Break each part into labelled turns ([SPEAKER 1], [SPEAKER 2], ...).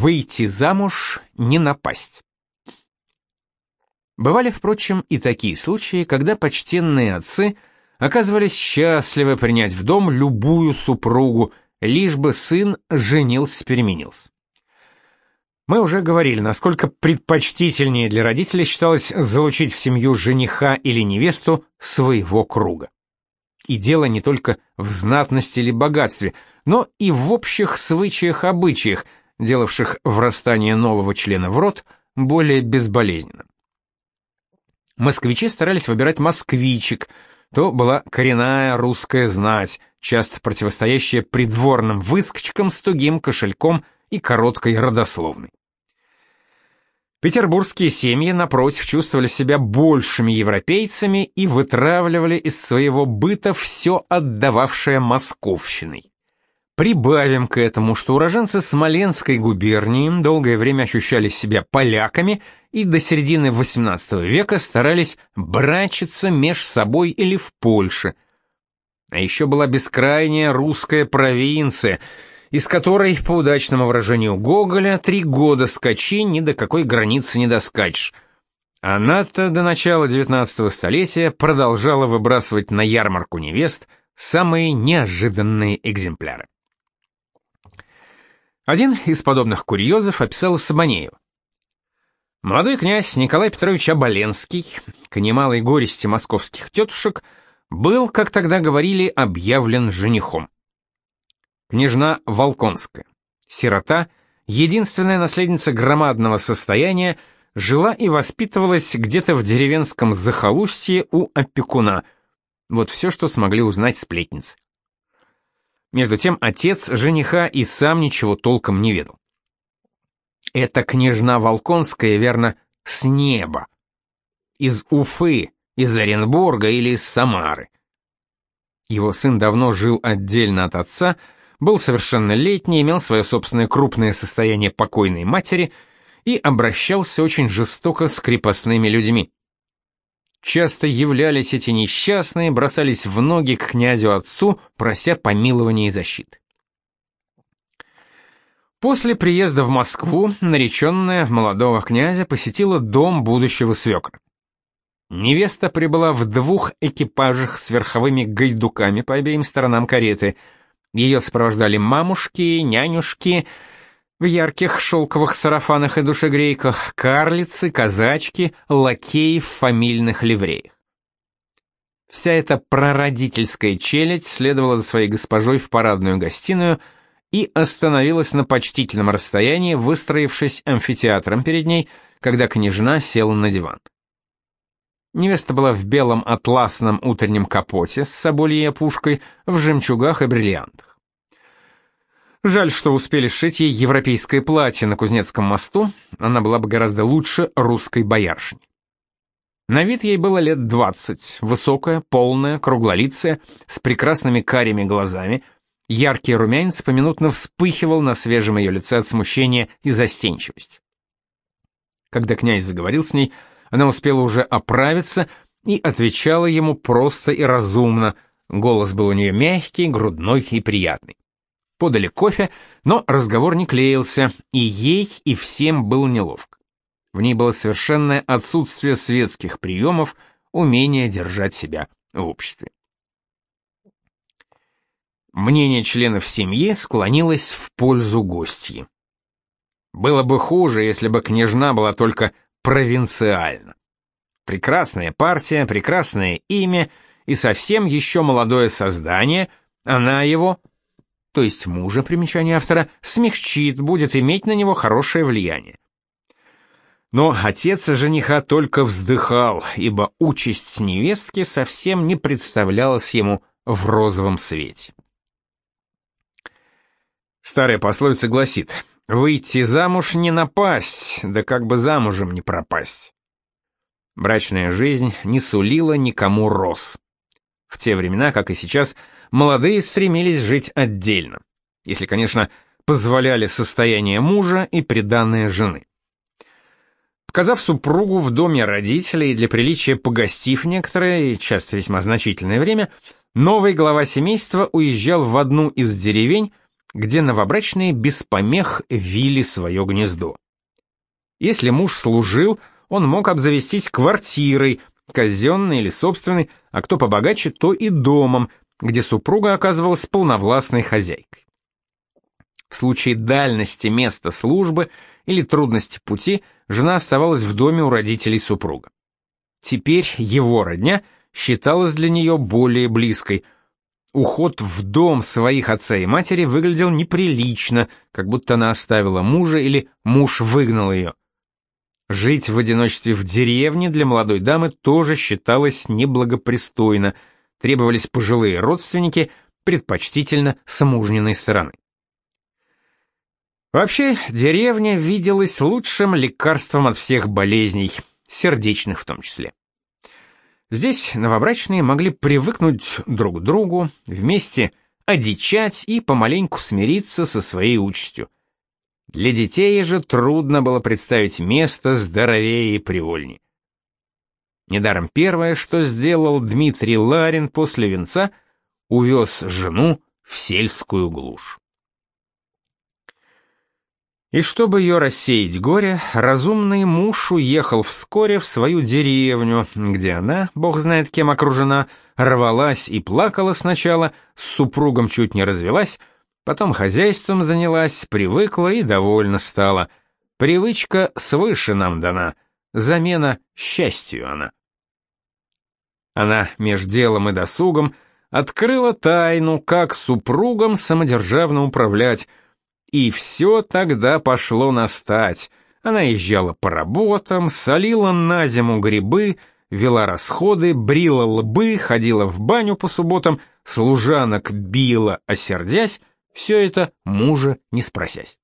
[SPEAKER 1] Выйти замуж, не напасть. Бывали, впрочем, и такие случаи, когда почтенные отцы оказывались счастливы принять в дом любую супругу, лишь бы сын женился-переменился. Мы уже говорили, насколько предпочтительнее для родителей считалось залучить в семью жениха или невесту своего круга. И дело не только в знатности или богатстве, но и в общих свычаях-обычаях, делавших врастание нового члена в рот более безболезненным. Москвичи старались выбирать москвичек, то была коренная русская знать, часто противостоящая придворным выскочкам с тугим кошельком и короткой родословной. Петербургские семьи, напротив, чувствовали себя большими европейцами и вытравливали из своего быта все отдававшее московщиной. Прибавим к этому, что уроженцы Смоленской губернии долгое время ощущали себя поляками и до середины XVIII века старались брачиться меж собой или в Польше. А еще была бескрайняя русская провинция – из которой, по удачному выражению Гоголя, три года скачи ни до какой границы не доскачешь. Она-то до начала XIX столетия продолжала выбрасывать на ярмарку невест самые неожиданные экземпляры. Один из подобных курьезов описал Сабанеев. Молодой князь Николай Петрович Оболенский, к немалой горести московских тетушек, был, как тогда говорили, объявлен женихом княжна Волконская. Сирота, единственная наследница громадного состояния, жила и воспитывалась где-то в деревенском захолустье у опекуна. Вот все, что смогли узнать сплетницы. Между тем отец жениха и сам ничего толком не ведал. Это княжна Волконская, верно, с неба. Из Уфы, из Оренбурга или из Самары. Его сын давно жил отдельно от отца, был совершеннолетний, имел свое собственное крупное состояние покойной матери и обращался очень жестоко с крепостными людьми. Часто являлись эти несчастные, бросались в ноги к князю-отцу, прося помилования и защиты. После приезда в Москву нареченная молодого князя посетила дом будущего свекра. Невеста прибыла в двух экипажах с верховыми гайдуками по обеим сторонам кареты – ее сопровождали мамушки, нянюшки в ярких шелковых сарафанах и душегрейках, карлицы, казачки, лакеи в фамильных ливреях. Вся эта прародительская челядь следовала за своей госпожой в парадную гостиную и остановилась на почтительном расстоянии, выстроившись амфитеатром перед ней, когда княжна села на диван. Невеста была в белом атласном утреннем капоте с собольей опушкой, в жемчугах и бриллиантах. Жаль, что успели сшить ей европейское платье на Кузнецком мосту, она была бы гораздо лучше русской бояршни. На вид ей было лет двадцать, высокая, полная, круглолицая, с прекрасными карими глазами, яркий румянец поминутно вспыхивал на свежем ее лице от смущения и застенчивости. Когда князь заговорил с ней, она успела уже оправиться и отвечала ему просто и разумно. Голос был у нее мягкий, грудной и приятный. Подали кофе, но разговор не клеился, и ей, и всем было неловко. В ней было совершенное отсутствие светских приемов, умение держать себя в обществе. Мнение членов семьи склонилось в пользу гостьи. Было бы хуже, если бы княжна была только провинциально. Прекрасная партия, прекрасное имя и совсем еще молодое создание, она его, то есть мужа, примечание автора, смягчит, будет иметь на него хорошее влияние. Но отец жениха только вздыхал, ибо участь невестки совсем не представлялась ему в розовом свете. Старая пословица гласит Выйти замуж не напасть, да как бы замужем не пропасть. Брачная жизнь не сулила никому роз. В те времена, как и сейчас, молодые стремились жить отдельно, если, конечно, позволяли состояние мужа и приданные жены. Показав супругу в доме родителей и для приличия погостив некоторое, часто весьма значительное время, новый глава семейства уезжал в одну из деревень, где новобрачные без помех вили свое гнездо. Если муж служил, он мог обзавестись квартирой, казенной или собственной, а кто побогаче, то и домом, где супруга оказывалась полновластной хозяйкой. В случае дальности места службы или трудности пути жена оставалась в доме у родителей супруга. Теперь его родня считалась для нее более близкой. Уход в дом своих отца и матери выглядел неприлично, как будто она оставила мужа или муж выгнал ее. Жить в одиночестве в деревне для молодой дамы тоже считалось неблагопристойно, требовались пожилые родственники, предпочтительно с мужниной стороны. Вообще, деревня виделась лучшим лекарством от всех болезней, сердечных в том числе. Здесь новобрачные могли привыкнуть друг к другу, вместе одичать и помаленьку смириться со своей участью. Для детей же трудно было представить место здоровее и привольней. Недаром первое, что сделал Дмитрий Ларин после венца, увез жену в сельскую глушь. И чтобы ее рассеять горе, разумный муж уехал вскоре в свою деревню, где она, бог знает кем окружена, рвалась и плакала сначала, с супругом чуть не развелась, потом хозяйством занялась, привыкла и довольна стала. Привычка свыше нам дана, замена счастью она. Она меж делом и досугом открыла тайну, как супругом самодержавно управлять, и все тогда пошло на стать. Она езжала по работам, солила на зиму грибы, вела расходы, брила лбы, ходила в баню по субботам, служанок била, осердясь, все это мужа не спросясь.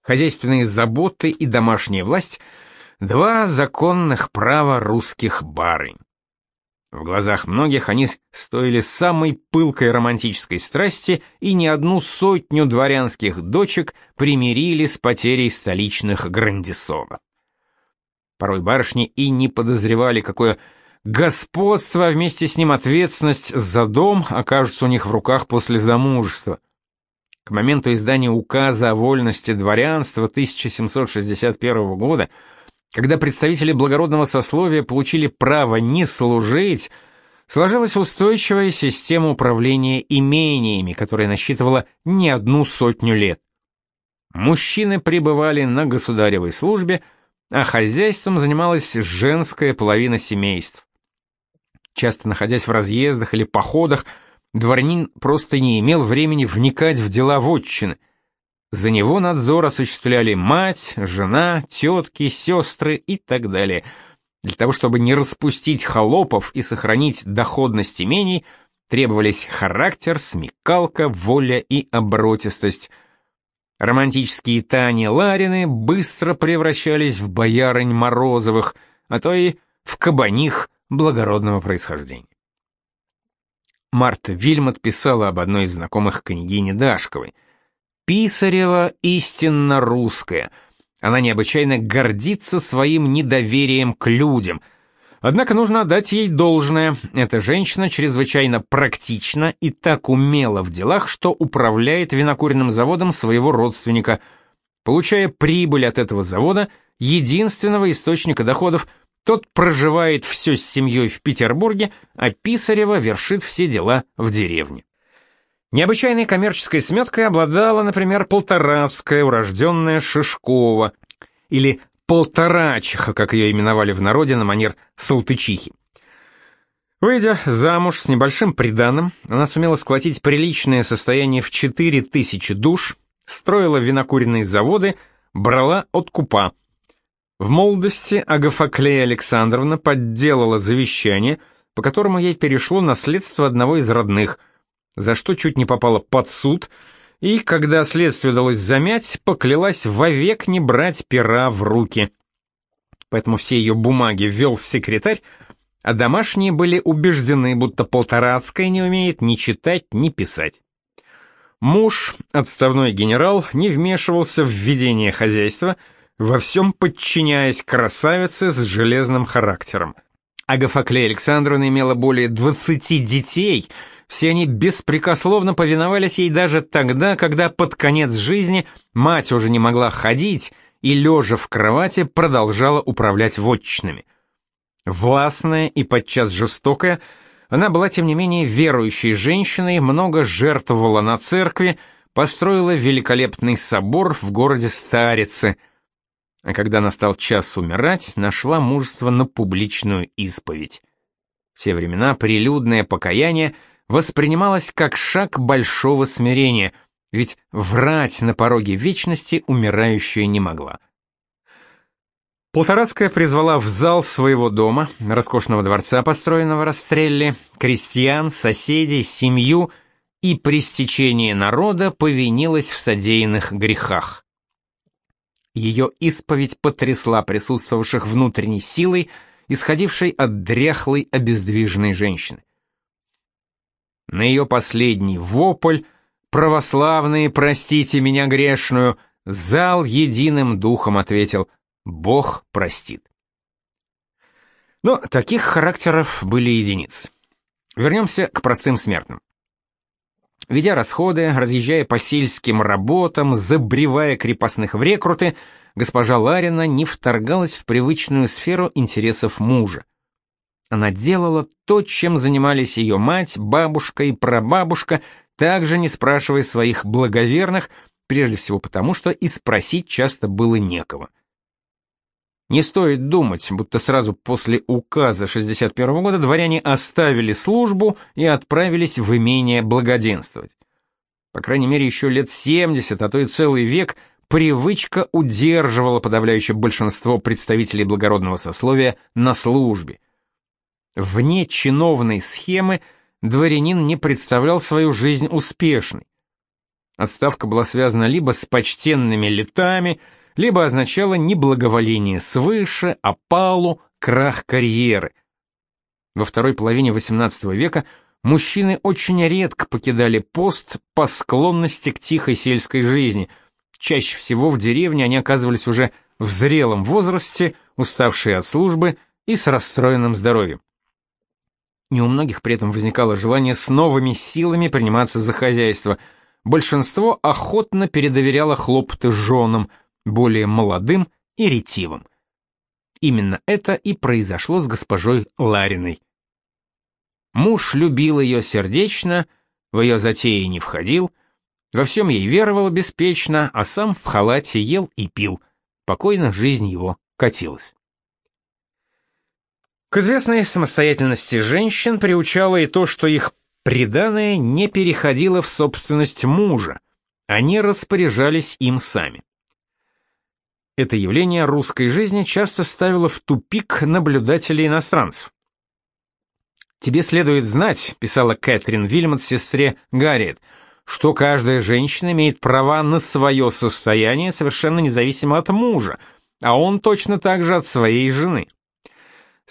[SPEAKER 1] Хозяйственные заботы и домашняя власть — два законных права русских барынь. В глазах многих они стоили самой пылкой романтической страсти, и не одну сотню дворянских дочек примирили с потерей столичных грандисонов. Порой барышни и не подозревали, какое господство, а вместе с ним ответственность за дом окажутся у них в руках после замужества. К моменту издания указа о вольности дворянства 1761 года – когда представители благородного сословия получили право не служить, сложилась устойчивая система управления имениями, которая насчитывала не одну сотню лет. Мужчины пребывали на государевой службе, а хозяйством занималась женская половина семейств. Часто находясь в разъездах или походах, дворянин просто не имел времени вникать в дела вотчины – за него надзор осуществляли мать, жена, тетки, сестры и так далее. Для того, чтобы не распустить холопов и сохранить доходность имений, требовались характер, смекалка, воля и оборотистость. Романтические Тани Ларины быстро превращались в боярынь Морозовых, а то и в кабаних благородного происхождения. Марта Вильмот писала об одной из знакомых княгини Дашковой. Писарева истинно русская. Она необычайно гордится своим недоверием к людям. Однако нужно отдать ей должное. Эта женщина чрезвычайно практична и так умела в делах, что управляет винокуренным заводом своего родственника. Получая прибыль от этого завода, единственного источника доходов, тот проживает все с семьей в Петербурге, а Писарева вершит все дела в деревне. Необычайной коммерческой сметкой обладала, например, полторацкая, урожденная Шишкова, или полторачиха, как ее именовали в народе на манер Салтычихи. Выйдя замуж с небольшим приданым, она сумела сколотить приличное состояние в 4000 душ, строила винокуренные заводы, брала откупа. В молодости Агафаклея Александровна подделала завещание, по которому ей перешло наследство одного из родных – за что чуть не попала под суд, и, когда следствие удалось замять, поклялась вовек не брать пера в руки. Поэтому все ее бумаги ввел секретарь, а домашние были убеждены, будто Полторацкая не умеет ни читать, ни писать. Муж, отставной генерал, не вмешивался в ведение хозяйства, во всем подчиняясь красавице с железным характером. Агафаклея Александровна имела более 20 детей — все они беспрекословно повиновались ей даже тогда, когда под конец жизни мать уже не могла ходить и, лежа в кровати, продолжала управлять вотчинами. Властная и подчас жестокая, она была, тем не менее, верующей женщиной, много жертвовала на церкви, построила великолепный собор в городе Старице, а когда настал час умирать, нашла мужество на публичную исповедь. В те времена прилюдное покаяние — воспринималось как шаг большого смирения, ведь врать на пороге вечности умирающая не могла. Полторацкая призвала в зал своего дома, роскошного дворца, построенного Расстрелли, крестьян, соседей, семью и при стечении народа повинилась в содеянных грехах. Ее исповедь потрясла присутствовавших внутренней силой, исходившей от дряхлой обездвиженной женщины. На ее последний вопль «Православные, простите меня грешную!» зал единым духом ответил «Бог простит». Но таких характеров были единицы. Вернемся к простым смертным. Ведя расходы, разъезжая по сельским работам, забревая крепостных в рекруты, госпожа Ларина не вторгалась в привычную сферу интересов мужа. Она делала то, чем занимались ее мать, бабушка и прабабушка, также не спрашивая своих благоверных, прежде всего потому, что и спросить часто было некого. Не стоит думать, будто сразу после указа 61 года дворяне оставили службу и отправились в имение благоденствовать. По крайней мере, еще лет 70, а то и целый век привычка удерживала подавляющее большинство представителей благородного сословия на службе. Вне чиновной схемы дворянин не представлял свою жизнь успешной. Отставка была связана либо с почтенными летами, либо означала неблаговоление свыше, опалу, крах карьеры. Во второй половине XVIII века мужчины очень редко покидали пост по склонности к тихой сельской жизни. Чаще всего в деревне они оказывались уже в зрелом возрасте, уставшие от службы и с расстроенным здоровьем. Не у многих при этом возникало желание с новыми силами приниматься за хозяйство. Большинство охотно передоверяло хлопоты женам, более молодым и ретивым. Именно это и произошло с госпожой Лариной. Муж любил ее сердечно, в ее затеи не входил, во всем ей веровал беспечно, а сам в халате ел и пил. Покойно жизнь его катилась. К известной самостоятельности женщин приучало и то, что их приданое не переходило в собственность мужа, они распоряжались им сами. Это явление русской жизни часто ставило в тупик наблюдателей иностранцев. «Тебе следует знать», — писала Кэтрин Вильмот сестре Гарриет, «что каждая женщина имеет права на свое состояние совершенно независимо от мужа, а он точно так же от своей жены».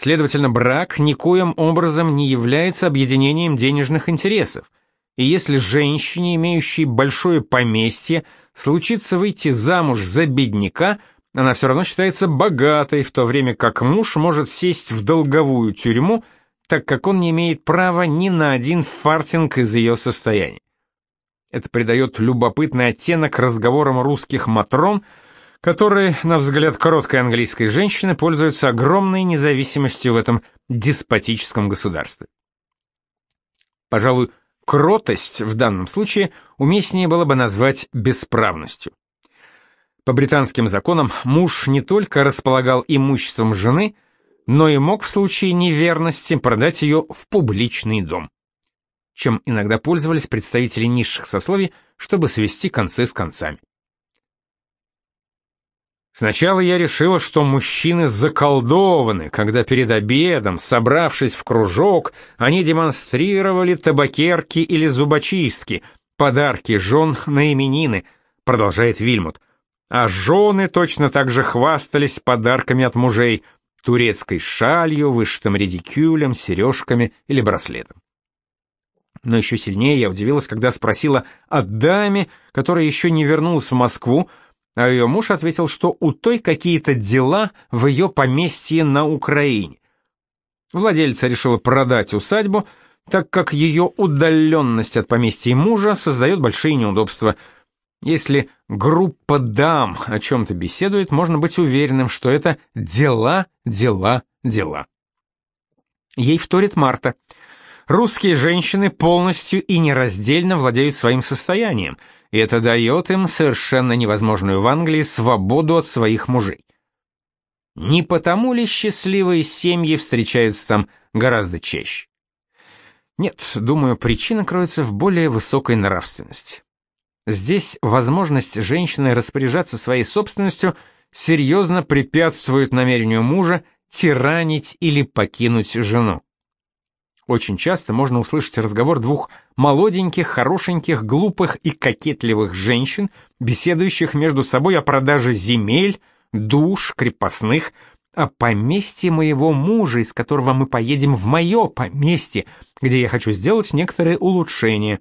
[SPEAKER 1] Следовательно, брак никоим образом не является объединением денежных интересов. И если женщине, имеющей большое поместье, случится выйти замуж за бедняка, она все равно считается богатой, в то время как муж может сесть в долговую тюрьму, так как он не имеет права ни на один фартинг из ее состояния. Это придает любопытный оттенок разговорам русских матрон – которые, на взгляд короткой английской женщины, пользуются огромной независимостью в этом деспотическом государстве. Пожалуй, кротость в данном случае уместнее было бы назвать бесправностью. По британским законам муж не только располагал имуществом жены, но и мог в случае неверности продать ее в публичный дом, чем иногда пользовались представители низших сословий, чтобы свести концы с концами. Сначала я решила, что мужчины заколдованы, когда перед обедом, собравшись в кружок, они демонстрировали табакерки или зубочистки, подарки жен на именины, продолжает Вильмут. А жены точно так же хвастались подарками от мужей, турецкой шалью, вышитым редикюлем, сережками или браслетом. Но еще сильнее я удивилась, когда спросила о даме, которая еще не вернулась в Москву, а ее муж ответил, что у той какие-то дела в ее поместье на Украине. Владельца решила продать усадьбу, так как ее удаленность от поместья мужа создает большие неудобства. Если группа дам о чем-то беседует, можно быть уверенным, что это дела, дела, дела. Ей вторит Марта. Русские женщины полностью и нераздельно владеют своим состоянием, и это дает им совершенно невозможную в Англии свободу от своих мужей. Не потому ли счастливые семьи встречаются там гораздо чаще? Нет, думаю, причина кроется в более высокой нравственности. Здесь возможность женщины распоряжаться своей собственностью серьезно препятствует намерению мужа тиранить или покинуть жену. Очень часто можно услышать разговор двух молоденьких, хорошеньких, глупых и кокетливых женщин, беседующих между собой о продаже земель, душ, крепостных, о поместье моего мужа, из которого мы поедем в мое поместье, где я хочу сделать некоторые улучшения.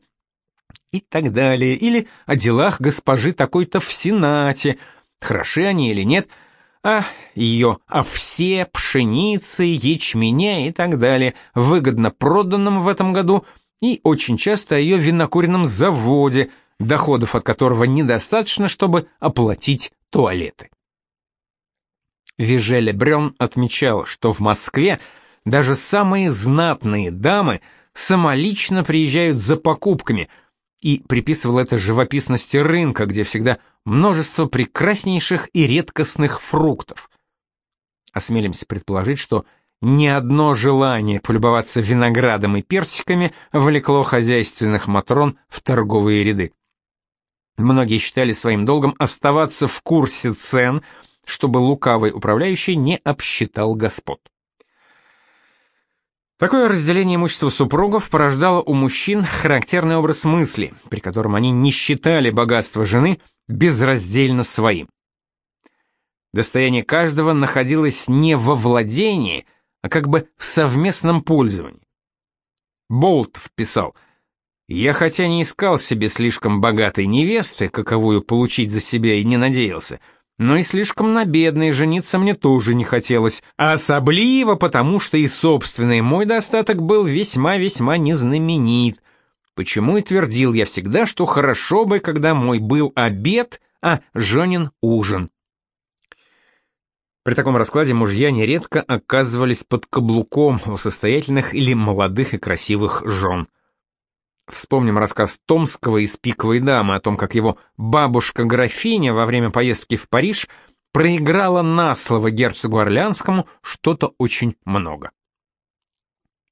[SPEAKER 1] И так далее. Или о делах госпожи такой-то в Сенате, хороши они или нет, а ее овсе, пшеницы, ячменя и так далее, выгодно проданном в этом году, и очень часто о ее винокуренном заводе, доходов от которого недостаточно, чтобы оплатить туалеты. Вижеле Брён отмечал, что в Москве даже самые знатные дамы самолично приезжают за покупками, и приписывал это живописности рынка, где всегда множество прекраснейших и редкостных фруктов. Осмелимся предположить, что ни одно желание полюбоваться виноградом и персиками влекло хозяйственных матрон в торговые ряды. Многие считали своим долгом оставаться в курсе цен – чтобы лукавый управляющий не обсчитал господ. Такое разделение имущества супругов порождало у мужчин характерный образ мысли, при котором они не считали богатство жены безраздельно своим. Достояние каждого находилось не во владении, а как бы в совместном пользовании. Болт вписал: «Я хотя не искал себе слишком богатой невесты, каковую получить за себя и не надеялся, — но и слишком на бедной жениться мне тоже не хотелось, особливо потому, что и собственный мой достаток был весьма-весьма незнаменит. Почему и твердил я всегда, что хорошо бы, когда мой был обед, а Жонин ужин. При таком раскладе мужья нередко оказывались под каблуком у состоятельных или молодых и красивых жен. Вспомним рассказ Томского из «Пиковой дамы» о том, как его бабушка-графиня во время поездки в Париж проиграла на слово герцогу Орлеанскому что-то очень много.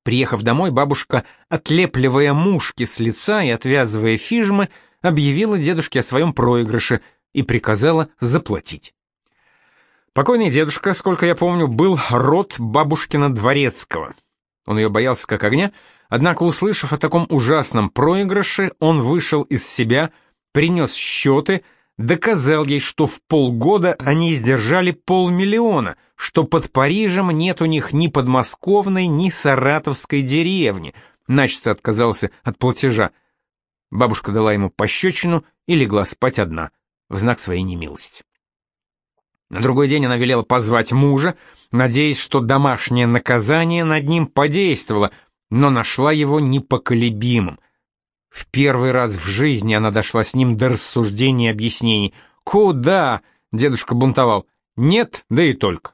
[SPEAKER 1] Приехав домой, бабушка, отлепливая мушки с лица и отвязывая фижмы, объявила дедушке о своем проигрыше и приказала заплатить. Покойный дедушка, сколько я помню, был род бабушкина дворецкого. Он ее боялся как огня, Однако, услышав о таком ужасном проигрыше, он вышел из себя, принес счеты, доказал ей, что в полгода они издержали полмиллиона, что под Парижем нет у них ни подмосковной, ни саратовской деревни, начисто отказался от платежа. Бабушка дала ему пощечину и легла спать одна, в знак своей немилости. На другой день она велела позвать мужа, надеясь, что домашнее наказание над ним подействовало — но нашла его непоколебимым. В первый раз в жизни она дошла с ним до рассуждений и объяснений. «Куда?» — дедушка бунтовал. «Нет, да и только».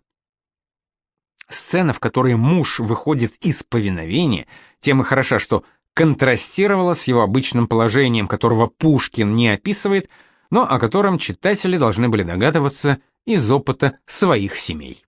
[SPEAKER 1] Сцена, в которой муж выходит из повиновения, тем и хороша, что контрастировала с его обычным положением, которого Пушкин не описывает, но о котором читатели должны были догадываться из опыта своих семей.